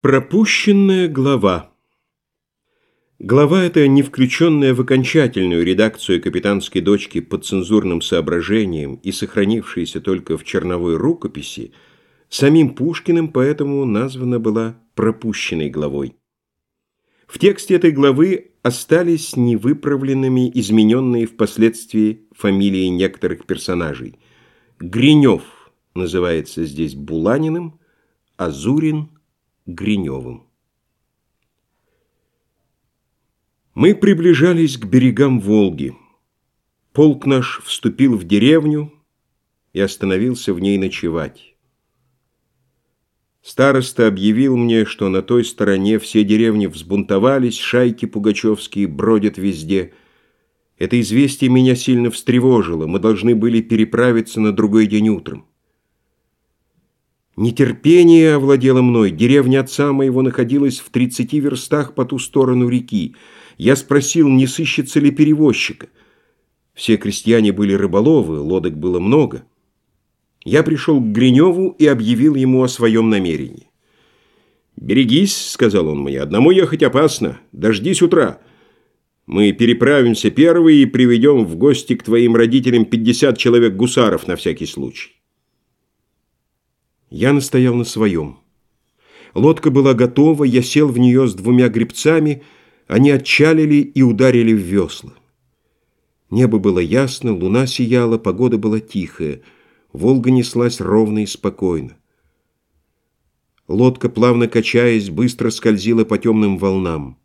Пропущенная глава Глава эта, не включенная в окончательную редакцию капитанской дочки по цензурным соображениям и сохранившаяся только в черновой рукописи, самим Пушкиным поэтому названа была пропущенной главой. В тексте этой главы остались невыправленными, измененные впоследствии фамилии некоторых персонажей. Гринев называется здесь Буланиным, а Зурин – Гриневым. Мы приближались к берегам Волги. Полк наш вступил в деревню и остановился в ней ночевать. Староста объявил мне, что на той стороне все деревни взбунтовались, шайки пугачевские бродят везде. Это известие меня сильно встревожило, мы должны были переправиться на другой день утром. Нетерпение овладело мной. Деревня отца моего находилась в тридцати верстах по ту сторону реки. Я спросил, не сыщется ли перевозчика. Все крестьяне были рыболовы, лодок было много. Я пришел к Гриневу и объявил ему о своем намерении. «Берегись», — сказал он мне, — «одному ехать опасно. Дождись утра. Мы переправимся первые и приведем в гости к твоим родителям пятьдесят человек гусаров на всякий случай». Я настоял на своем. Лодка была готова, я сел в нее с двумя гребцами, они отчалили и ударили в весла. Небо было ясно, луна сияла, погода была тихая, Волга неслась ровно и спокойно. Лодка, плавно качаясь, быстро скользила по темным волнам.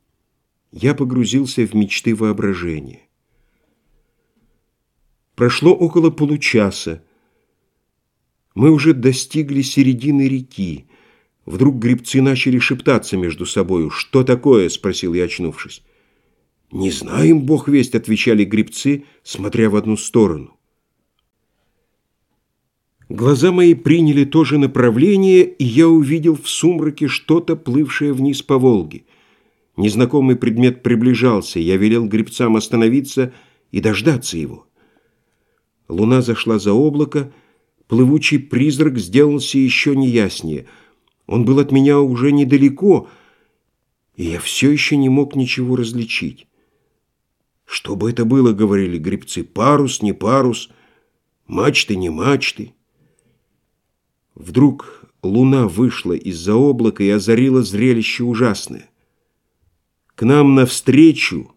Я погрузился в мечты воображения. Прошло около получаса, мы уже достигли середины реки. Вдруг грибцы начали шептаться между собою. «Что такое?» – спросил я, очнувшись. «Не знаем, бог весть», – отвечали грибцы, смотря в одну сторону. Глаза мои приняли то же направление, и я увидел в сумраке что-то, плывшее вниз по Волге. Незнакомый предмет приближался, я велел грибцам остановиться и дождаться его. Луна зашла за облако, Плывучий призрак сделался еще неяснее. Он был от меня уже недалеко, и я все еще не мог ничего различить. «Что бы это было?» — говорили гребцы. «Парус, не парус, мачты, не мачты». Вдруг луна вышла из-за облака и озарила зрелище ужасное. К нам навстречу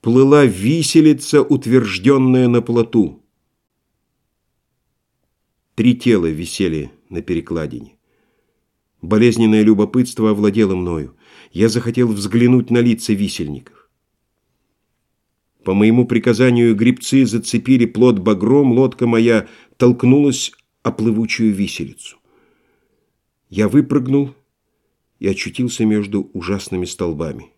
плыла виселица, утвержденная на плоту. Три тела висели на перекладине. Болезненное любопытство овладело мною. Я захотел взглянуть на лица висельников. По моему приказанию грибцы зацепили плод багром, лодка моя толкнулась о плывучую виселицу. Я выпрыгнул и очутился между ужасными столбами.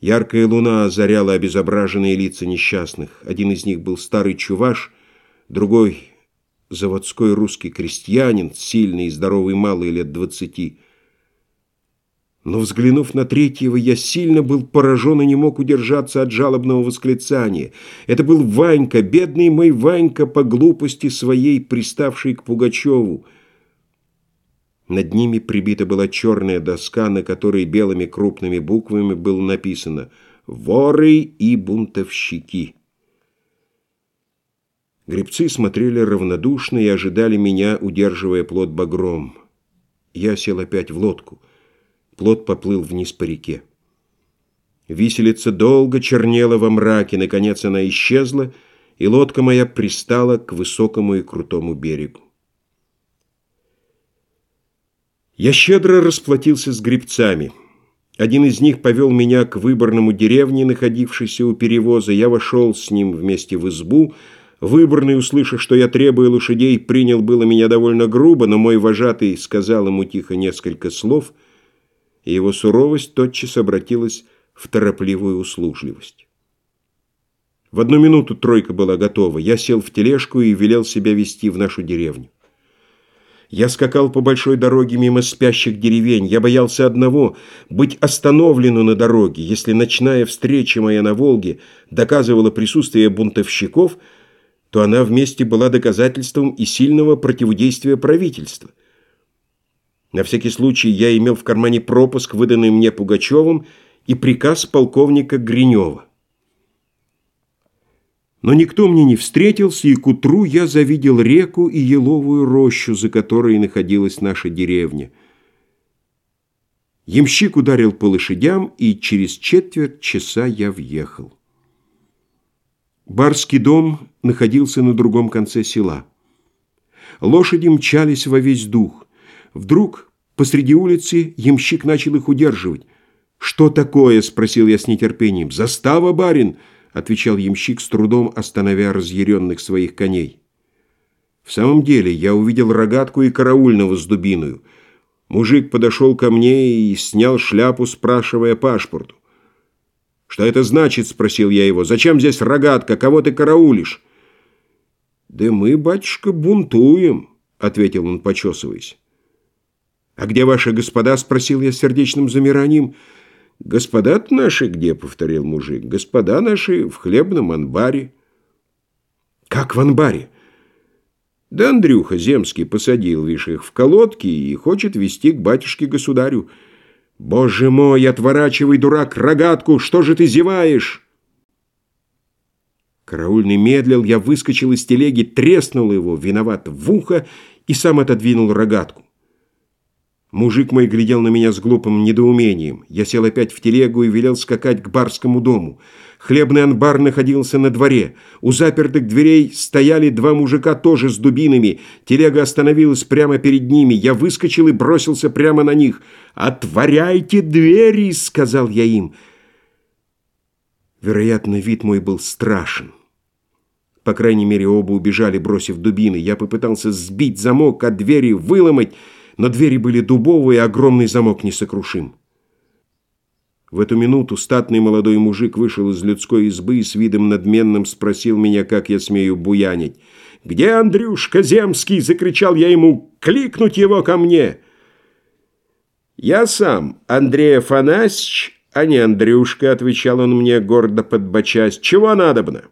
Яркая луна озаряла обезображенные лица несчастных. Один из них был старый чуваш, другой заводской русский крестьянин, сильный и здоровый малый лет двадцати. Но, взглянув на третьего, я сильно был поражен и не мог удержаться от жалобного восклицания. Это был Ванька, бедный мой Ванька, по глупости своей, приставший к Пугачеву. Над ними прибита была черная доска, на которой белыми крупными буквами было написано «Воры и бунтовщики». Гребцы смотрели равнодушно и ожидали меня, удерживая плот багром. Я сел опять в лодку. Плот поплыл вниз по реке. Виселица долго чернела во мраке, наконец она исчезла, и лодка моя пристала к высокому и крутому берегу. Я щедро расплатился с гребцами. Один из них повел меня к выборному деревне, находившейся у перевоза. Я вошел с ним вместе в избу, Выборный, услышав, что я требую лошадей, принял было меня довольно грубо, но мой вожатый сказал ему тихо несколько слов, и его суровость тотчас обратилась в торопливую услужливость. В одну минуту тройка была готова. Я сел в тележку и велел себя вести в нашу деревню. Я скакал по большой дороге мимо спящих деревень. Я боялся одного — быть остановлену на дороге. Если ночная встреча моя на Волге доказывала присутствие бунтовщиков — то она вместе была доказательством и сильного противодействия правительства. На всякий случай я имел в кармане пропуск, выданный мне Пугачевым, и приказ полковника Гринева. Но никто мне не встретился, и к утру я завидел реку и еловую рощу, за которой находилась наша деревня. Ямщик ударил по лошадям, и через четверть часа я въехал. Барский дом находился на другом конце села. Лошади мчались во весь дух. Вдруг посреди улицы ямщик начал их удерживать. «Что такое?» – спросил я с нетерпением. «Застава, барин!» – отвечал ямщик с трудом, остановя разъяренных своих коней. В самом деле я увидел рогатку и караульного с дубиною. Мужик подошел ко мне и снял шляпу, спрашивая пашпорту. «Что это значит?» – спросил я его. «Зачем здесь рогатка? Кого ты караулишь?» «Да мы, батюшка, бунтуем», – ответил он, почесываясь. «А где ваши господа?» – спросил я сердечным замиранием. господа наши где?» – повторил мужик. «Господа наши в хлебном анбаре». «Как в анбаре?» «Да Андрюха Земский посадил, вишь, их в колодки и хочет вести к батюшке-государю». «Боже мой, отворачивай, дурак, рогатку! Что же ты зеваешь?» Караульный медлил, я выскочил из телеги, треснул его, виноват, в ухо и сам отодвинул рогатку. Мужик мой глядел на меня с глупым недоумением. Я сел опять в телегу и велел скакать к барскому дому. Хлебный анбар находился на дворе. У запертых дверей стояли два мужика тоже с дубинами. Телега остановилась прямо перед ними. Я выскочил и бросился прямо на них. «Отворяйте двери!» — сказал я им. Вероятно, вид мой был страшен. По крайней мере, оба убежали, бросив дубины. Я попытался сбить замок от двери, выломать, но двери были дубовые, а огромный замок несокрушим. В эту минуту статный молодой мужик вышел из людской избы и с видом надменным спросил меня, как я смею буянить. «Где Андрюшка Земский?» – закричал я ему. «Кликнуть его ко мне!» «Я сам, Андрей Афанасьевич, а не Андрюшка», – отвечал он мне, гордо подбочась. «Чего надобно?»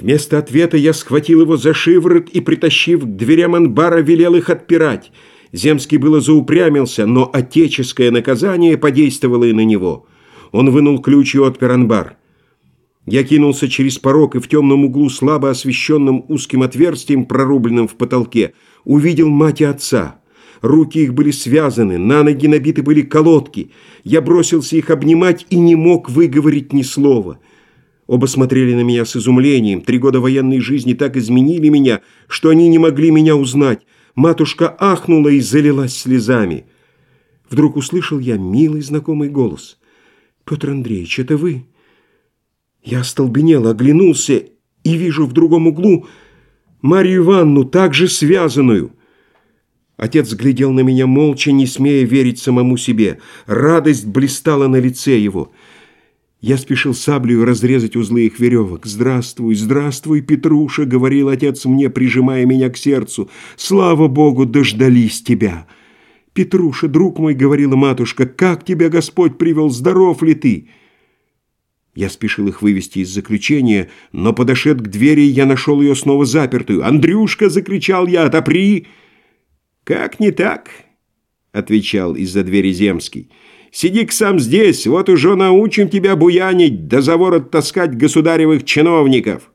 Вместо ответа я схватил его за шиворот и, притащив к дверям анбара, велел их отпирать. Земский было заупрямился, но отеческое наказание подействовало и на него. Он вынул ключ и отпер анбар. Я кинулся через порог и в темном углу, слабо освещенным узким отверстием, прорубленным в потолке, увидел мать и отца. Руки их были связаны, на ноги набиты были колодки. Я бросился их обнимать и не мог выговорить ни слова. Оба смотрели на меня с изумлением. Три года военной жизни так изменили меня, что они не могли меня узнать. Матушка ахнула и залилась слезами. Вдруг услышал я милый знакомый голос. «Петр Андреевич, это вы?» Я остолбенел, оглянулся и вижу в другом углу Марию Ивановну, также связанную. Отец глядел на меня молча, не смея верить самому себе. Радость блистала на лице его. Я спешил саблею разрезать узлы их веревок. «Здравствуй, здравствуй, Петруша!» — говорил отец мне, прижимая меня к сердцу. «Слава Богу, дождались тебя!» «Петруша, друг мой!» — говорила матушка. «Как тебя Господь привел? Здоров ли ты?» Я спешил их вывести из заключения, но, подошед к двери, я нашел ее снова запертую. «Андрюшка!» — закричал я. «Отопри!» «Как не так?» — отвечал из-за двери Земский. Сиди-ка сам здесь, вот уже научим тебя буянить, да за ворот таскать государевых чиновников».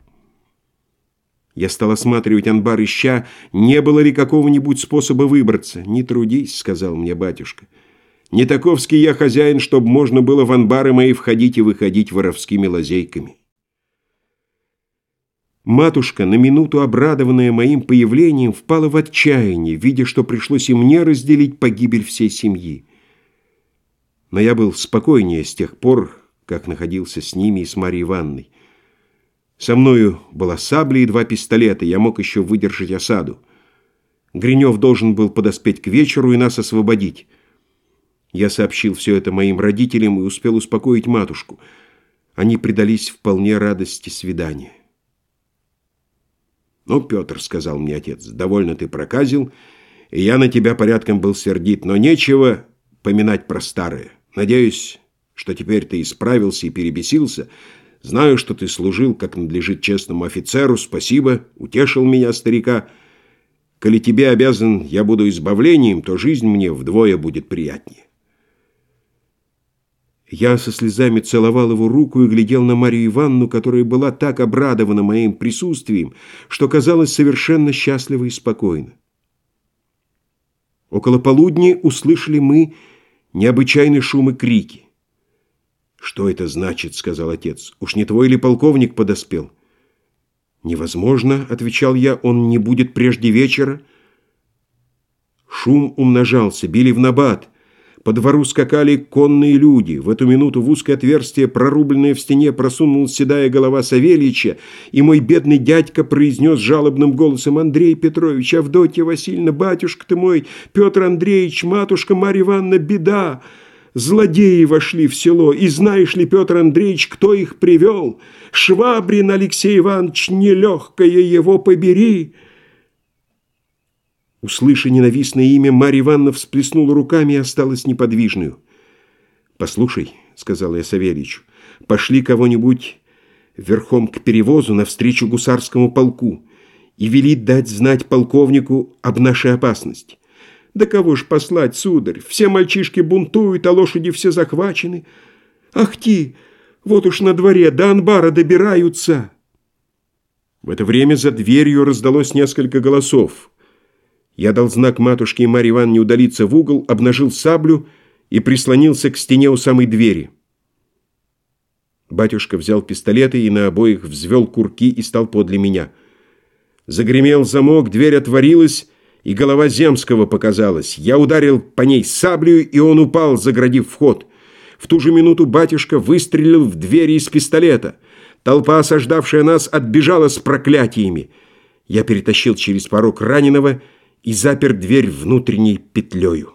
Я стал осматривать анбар, ища, не было ли какого-нибудь способа выбраться. «Не трудись», — сказал мне батюшка. «Не таковский я хозяин, чтобы можно было в анбары мои входить и выходить воровскими лазейками». Матушка, на минуту обрадованная моим появлением, впала в отчаяние, видя, что пришлось и мне разделить погибель всей семьи но я был спокойнее с тех пор, как находился с ними и с Марьей Ивановной. Со мною была сабля и два пистолета, я мог еще выдержать осаду. Гринев должен был подоспеть к вечеру и нас освободить. Я сообщил все это моим родителям и успел успокоить матушку. Они предались вполне радости свидания. «Ну, Петр, — сказал мне отец, — довольно ты проказил, и я на тебя порядком был сердит, но нечего поминать про старое. Надеюсь, что теперь ты исправился и перебесился. Знаю, что ты служил, как надлежит честному офицеру. Спасибо, утешил меня старика. Коли тебе обязан я буду избавлением, то жизнь мне вдвое будет приятнее. Я со слезами целовал его руку и глядел на Марию Ивановну, которая была так обрадована моим присутствием, что казалась совершенно счастлива и спокойна. Около полудня услышали мы необычайный шум и крики. «Что это значит?» — сказал отец. «Уж не твой ли полковник подоспел?» «Невозможно», — отвечал я, — «он не будет прежде вечера». Шум умножался, били в набат. По двору скакали конные люди. В эту минуту в узкое отверстие, прорубленное в стене, просунулась седая голова Савельича, и мой бедный дядька произнес жалобным голосом «Андрей Петрович, Авдотья Васильевна, батюшка ты мой, Петр Андреевич, матушка Марья Ивановна, беда!» Злодеи вошли в село, и знаешь ли, Петр Андреевич, кто их привел? Швабрин Алексей Иванович, нелегкое его побери!» Услыша ненавистное имя, Марья Ивановна всплеснула руками и осталась неподвижную. «Послушай», — сказал я Савельичу, — «пошли кого-нибудь верхом к перевозу навстречу гусарскому полку и вели дать знать полковнику об нашей опасности. Да кого ж послать, сударь? Все мальчишки бунтуют, а лошади все захвачены. Ах ти, вот уж на дворе до анбара добираются». В это время за дверью раздалось несколько голосов. Я дал знак матушке и Марье Ивановне удалиться в угол, обнажил саблю и прислонился к стене у самой двери. Батюшка взял пистолеты и на обоих взвел курки и стал подле меня. Загремел замок, дверь отворилась, и голова Земского показалась. Я ударил по ней саблею, и он упал, заградив вход. В ту же минуту батюшка выстрелил в двери из пистолета. Толпа, осаждавшая нас, отбежала с проклятиями. Я перетащил через порог раненого и запер дверь внутренней петлею.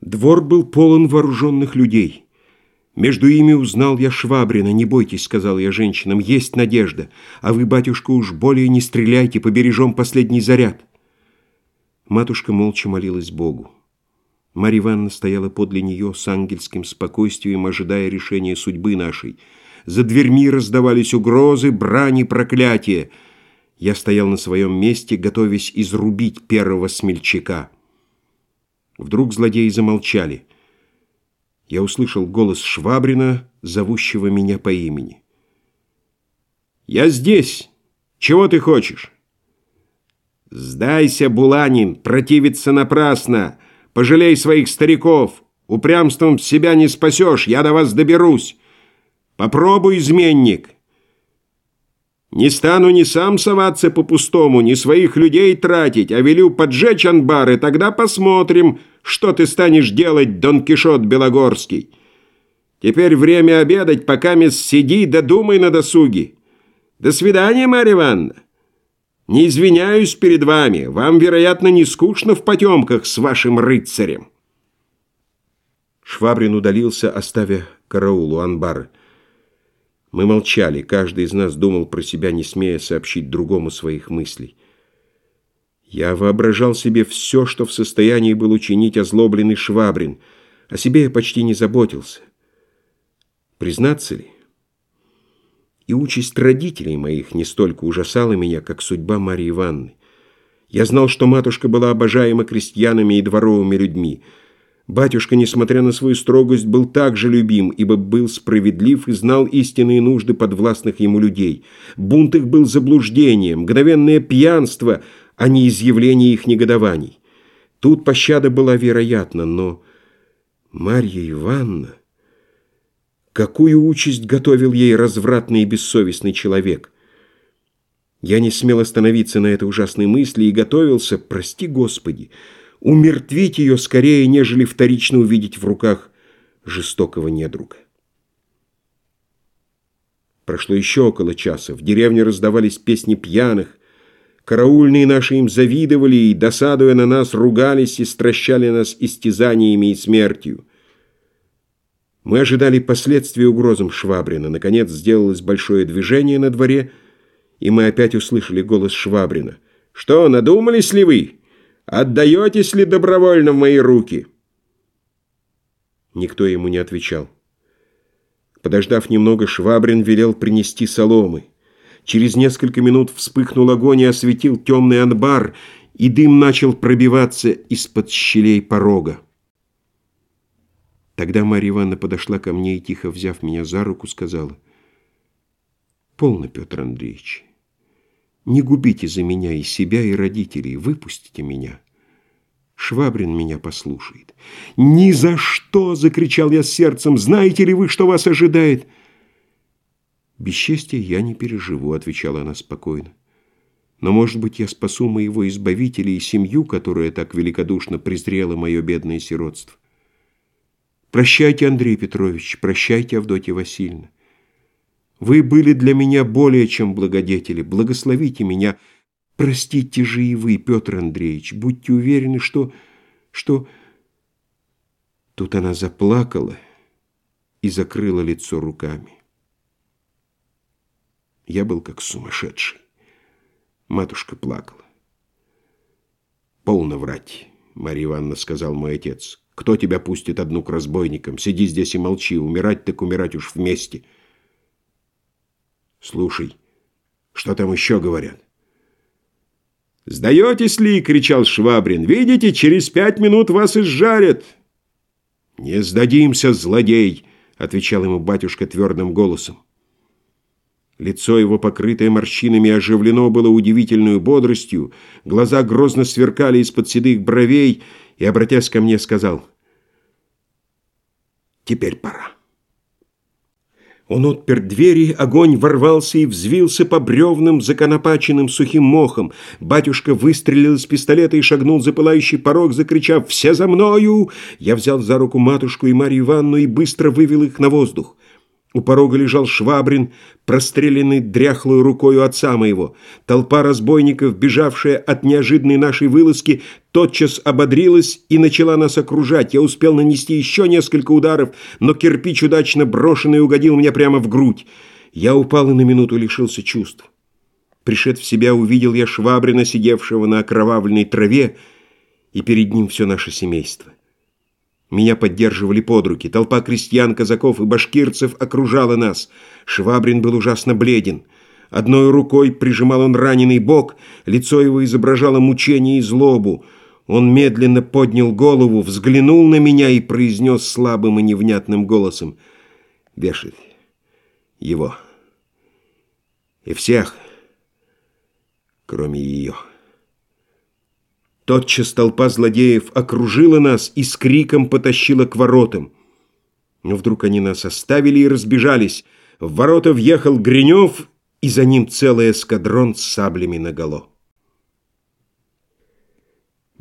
Двор был полон вооруженных людей. Между ими узнал я Швабрина. «Не бойтесь», — сказал я женщинам, — «есть надежда. А вы, батюшка, уж более не стреляйте, побережем последний заряд». Матушка молча молилась Богу. Марья Ивановна стояла подле нее с ангельским спокойствием, ожидая решения судьбы нашей. За дверьми раздавались угрозы, брани, проклятия — я стоял на своем месте, готовясь изрубить первого смельчака. Вдруг злодеи замолчали. Я услышал голос Швабрина, зовущего меня по имени. «Я здесь! Чего ты хочешь?» «Сдайся, Буланин, противиться напрасно! Пожалей своих стариков! Упрямством себя не спасешь, я до вас доберусь! Попробуй, изменник!» Не стану ни сам соваться по-пустому, ни своих людей тратить, а велю поджечь анбары, тогда посмотрим, что ты станешь делать, Дон Кишот Белогорский. Теперь время обедать, пока мисс сиди да на досуге. До свидания, Марья Ивановна. Не извиняюсь перед вами, вам, вероятно, не скучно в потемках с вашим рыцарем. Швабрин удалился, оставя караулу анбары. Мы молчали, каждый из нас думал про себя, не смея сообщить другому своих мыслей. Я воображал себе все, что в состоянии был учинить озлобленный Швабрин. О себе я почти не заботился. Признаться ли? И участь родителей моих не столько ужасала меня, как судьба Марии Ивановны. Я знал, что матушка была обожаема крестьянами и дворовыми людьми – Батюшка, несмотря на свою строгость, был также любим, ибо был справедлив и знал истинные нужды подвластных ему людей. Бунт их был заблуждением, мгновенное пьянство, а не изъявление их негодований. Тут пощада была вероятна, но Марья Ивановна... Какую участь готовил ей развратный и бессовестный человек? Я не смел остановиться на этой ужасной мысли и готовился, прости Господи, умертвить ее скорее, нежели вторично увидеть в руках жестокого недруга. Прошло еще около часа. В деревне раздавались песни пьяных. Караульные наши им завидовали и, досадуя на нас, ругались и стращали нас истязаниями и смертью. Мы ожидали последствий угрозам Швабрина. Наконец сделалось большое движение на дворе, и мы опять услышали голос Швабрина. «Что, надумались ли вы?» Отдаетесь ли добровольно в мои руки?» Никто ему не отвечал. Подождав немного, Швабрин велел принести соломы. Через несколько минут вспыхнул огонь и осветил темный анбар, и дым начал пробиваться из-под щелей порога. Тогда Марья Ивановна подошла ко мне и, тихо взяв меня за руку, сказала, «Полно, Петр Андреевич, не губите за меня и себя, и родителей, выпустите меня». Швабрин меня послушает. «Ни за что!» — закричал я с сердцем. «Знаете ли вы, что вас ожидает?» «Бесчестье я не переживу», — отвечала она спокойно. «Но, может быть, я спасу моего избавителя и семью, которая так великодушно презрела мое бедное сиротство. Прощайте, Андрей Петрович, прощайте, Авдотья Васильевна. Вы были для меня более чем благодетели. Благословите меня. Простите же и вы, Петр Андреевич. Будьте уверены, что... что... Тут она заплакала и закрыла лицо руками. Я был как сумасшедший. Матушка плакала. «Полно врать», — Марья Ивановна сказал мой отец. «Кто тебя пустит одну к разбойникам? Сиди здесь и молчи. Умирать так умирать уж вместе». «Слушай, что там еще говорят?» «Сдаетесь ли?» — кричал Швабрин. «Видите, через пять минут вас изжарят!» «Не сдадимся, злодей!» — отвечал ему батюшка твердым голосом. Лицо его, покрытое морщинами, оживлено было удивительной бодростью, глаза грозно сверкали из-под седых бровей, и, обратясь ко мне, сказал, «Теперь пора». Он отпер двери, огонь ворвался и взвился по бревнам, законопаченным сухим мохом. Батюшка выстрелил из пистолета и шагнул за пылающий порог, закричав «Все за мною!». Я взял за руку матушку и Марью Ивановну и быстро вывел их на воздух. У порога лежал Швабрин, простреленный дряхлой рукою отца моего. Толпа разбойников, бежавшая от неожиданной нашей вылазки, тотчас ободрилась и начала нас окружать. Я успел нанести еще несколько ударов, но кирпич, удачно брошенный, угодил мне прямо в грудь. Я упал и на минуту лишился чувств. Пришед в себя, увидел я Швабрина, сидевшего на окровавленной траве, и перед ним все наше семейство. Меня поддерживали под руки. Толпа крестьян, казаков и башкирцев окружала нас. Швабрин был ужасно бледен. Одной рукой прижимал он раненый бок, лицо его изображало мучение и злобу. Он медленно поднял голову, взглянул на меня и произнес слабым и невнятным голосом. «Вешать его. И всех, кроме ее». Тотчас толпа злодеев окружила нас и с криком потащила к воротам. Но вдруг они нас оставили и разбежались. В ворота въехал Гринев, и за ним целый эскадрон с саблями наголо.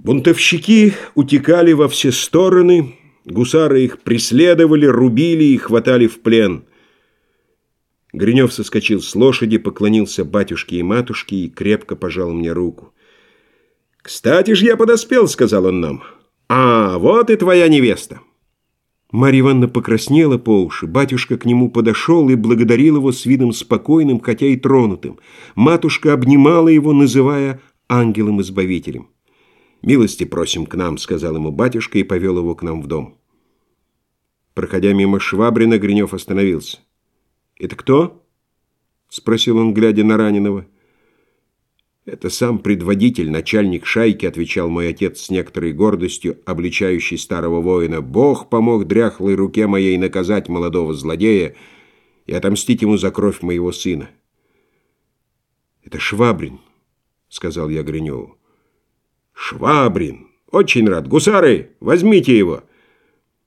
Бунтовщики утекали во все стороны, гусары их преследовали, рубили и хватали в плен. Гринев соскочил с лошади, поклонился батюшке и матушке и крепко пожал мне руку. «Кстати же я подоспел», — сказал он нам. «А, вот и твоя невеста». Марья Ивановна покраснела по уши. Батюшка к нему подошел и благодарил его с видом спокойным, хотя и тронутым. Матушка обнимала его, называя ангелом-избавителем. «Милости просим к нам», — сказал ему батюшка и повел его к нам в дом. Проходя мимо Швабрина, Гринев остановился. «Это кто?» — спросил он, глядя на раненого. «Это сам предводитель, начальник шайки», — отвечал мой отец с некоторой гордостью, обличающий старого воина. «Бог помог дряхлой руке моей наказать молодого злодея и отомстить ему за кровь моего сына». «Это Швабрин», — сказал я Гриневу. «Швабрин! Очень рад! Гусары, возьмите его!»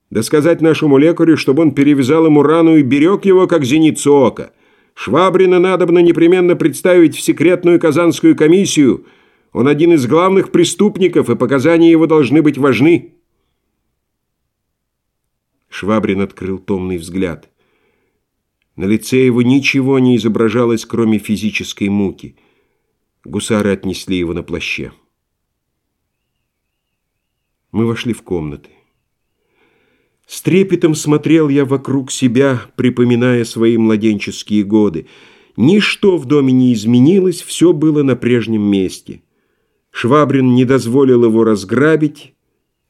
«Да сказать нашему лекарю, чтобы он перевязал ему рану и берег его, как зеницу ока». Швабрина надобно непременно представить в секретную казанскую комиссию. Он один из главных преступников, и показания его должны быть важны. Швабрин открыл томный взгляд. На лице его ничего не изображалось, кроме физической муки. Гусары отнесли его на плаще. Мы вошли в комнаты. С трепетом смотрел я вокруг себя, припоминая свои младенческие годы. Ничто в доме не изменилось, все было на прежнем месте. Швабрин не дозволил его разграбить,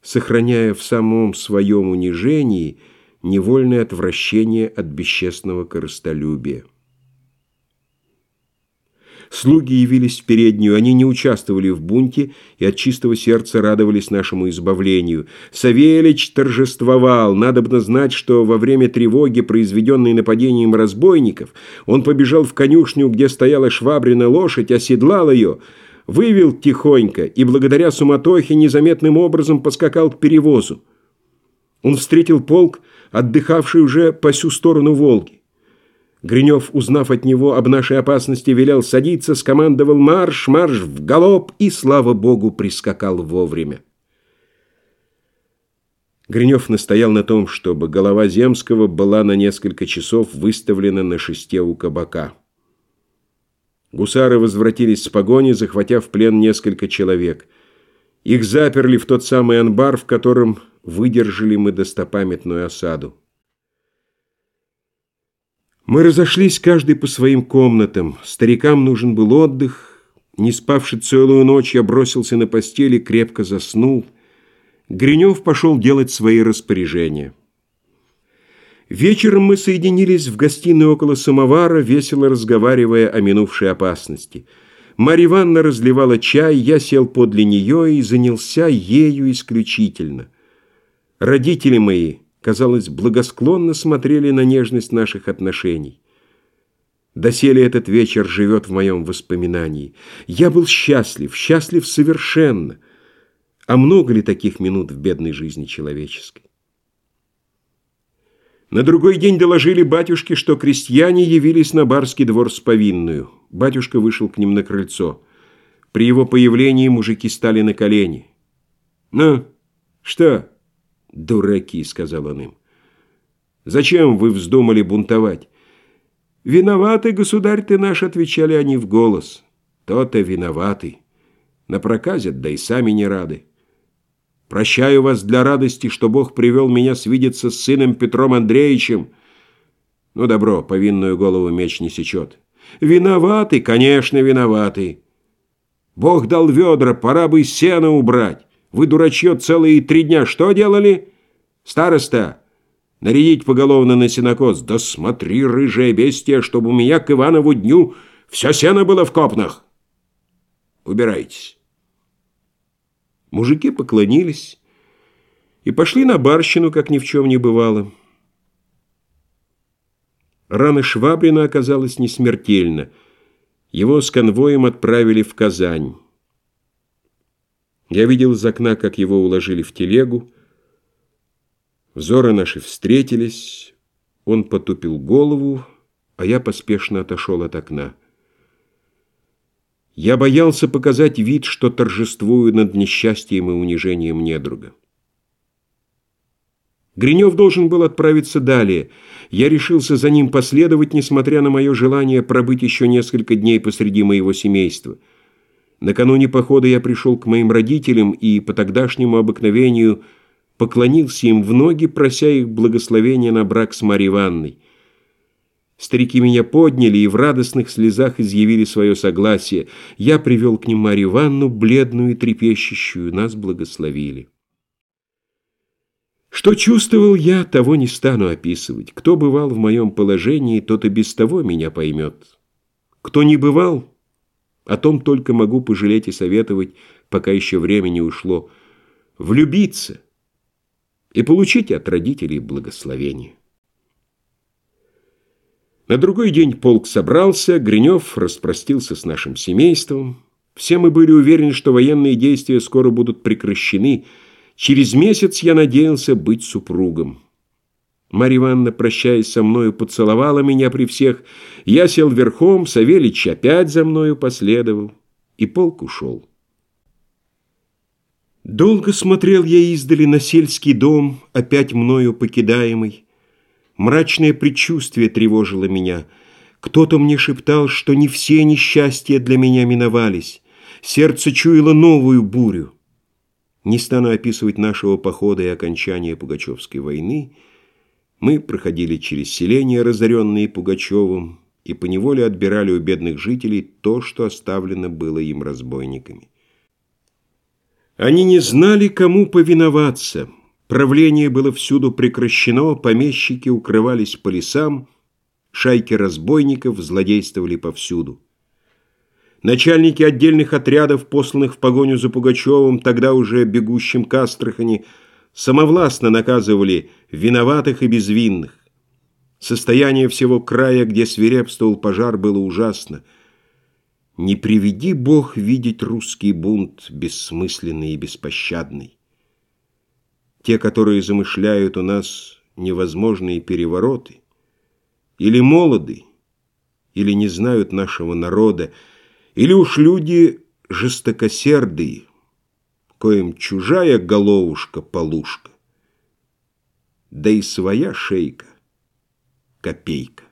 сохраняя в самом своем унижении невольное отвращение от бесчестного корыстолюбия. Слуги явились в переднюю, они не участвовали в бунте и от чистого сердца радовались нашему избавлению. Савелич торжествовал. Надобно знать, что во время тревоги, произведенной нападением разбойников, он побежал в конюшню, где стояла швабрина лошадь, оседлал ее, вывел тихонько и благодаря суматохе незаметным образом поскакал к перевозу. Он встретил полк, отдыхавший уже по всю сторону Волги. Гринев, узнав от него об нашей опасности, велел садиться, скомандовал марш, марш в галоп и, слава богу, прискакал вовремя. Гринев настоял на том, чтобы голова Земского была на несколько часов выставлена на шесте у кабака. Гусары возвратились с погони, захватив в плен несколько человек. Их заперли в тот самый анбар, в котором выдержали мы достопамятную осаду. Мы разошлись каждый по своим комнатам. Старикам нужен был отдых. Не спавший целую ночь, я бросился на постели, крепко заснул. Гринев пошел делать свои распоряжения. Вечером мы соединились в гостиной около самовара, весело разговаривая о минувшей опасности. Марья Ивановна разливала чай, я сел подле нее и занялся ею исключительно. Родители мои казалось, благосклонно смотрели на нежность наших отношений. Доселе этот вечер живет в моем воспоминании. Я был счастлив, счастлив совершенно. А много ли таких минут в бедной жизни человеческой? На другой день доложили батюшке, что крестьяне явились на барский двор с повинную. Батюшка вышел к ним на крыльцо. При его появлении мужики стали на колени. «Ну, что?» «Дураки», — сказал он им. «Зачем вы вздумали бунтовать?» «Виноваты, государь ты наш», — отвечали они в голос. «То-то виноваты. Напроказят, да и сами не рады. Прощаю вас для радости, что Бог привел меня свидеться с сыном Петром Андреевичем. Ну, добро, повинную голову меч не сечет. Виноваты, конечно, виноваты. Бог дал ведра, пора бы сено убрать. Вы, дурачье, целые три дня что делали? Староста, нарядить поголовно на сенокос. Да смотри, рыжая бестия, чтобы у меня к Иванову дню все сено было в копнах. Убирайтесь. Мужики поклонились и пошли на барщину, как ни в чем не бывало. Рана Швабрина оказалась несмертельна. Его с конвоем отправили в Казань. Я видел из окна, как его уложили в телегу. Взоры наши встретились. Он потупил голову, а я поспешно отошел от окна. Я боялся показать вид, что торжествую над несчастьем и унижением недруга. Гринев должен был отправиться далее. Я решился за ним последовать, несмотря на мое желание пробыть еще несколько дней посреди моего семейства — Накануне похода я пришел к моим родителям и по тогдашнему обыкновению поклонился им в ноги, прося их благословения на брак с Марьей Ивановной. Старики меня подняли и в радостных слезах изъявили свое согласие. Я привел к ним Марью Ивановну, бледную и трепещущую, нас благословили. Что чувствовал я, того не стану описывать. Кто бывал в моем положении, тот и без того меня поймет. Кто не бывал, о том только могу пожалеть и советовать, пока еще время не ушло. Влюбиться и получить от родителей благословение. На другой день полк собрался, Гринев распростился с нашим семейством. Все мы были уверены, что военные действия скоро будут прекращены. Через месяц я надеялся быть супругом. Марья Ивановна, прощаясь со мною, поцеловала меня при всех. Я сел верхом, Савельич опять за мною последовал, и полк ушел. Долго смотрел я издали на сельский дом, опять мною покидаемый. Мрачное предчувствие тревожило меня. Кто-то мне шептал, что не все несчастья для меня миновались. Сердце чуяло новую бурю. Не стану описывать нашего похода и окончания Пугачевской войны — мы проходили через селения, разоренные Пугачевым, и поневоле отбирали у бедных жителей то, что оставлено было им разбойниками. Они не знали, кому повиноваться. Правление было всюду прекращено, помещики укрывались по лесам, шайки разбойников злодействовали повсюду. Начальники отдельных отрядов, посланных в погоню за Пугачевым, тогда уже бегущим к Астрахани, самовластно наказывали виноватых и безвинных. Состояние всего края, где свирепствовал пожар, было ужасно. Не приведи Бог видеть русский бунт бессмысленный и беспощадный. Те, которые замышляют у нас невозможные перевороты, или молоды, или не знают нашего народа, или уж люди жестокосердые, коим чужая головушка-полушка, да и своя шейка копейка.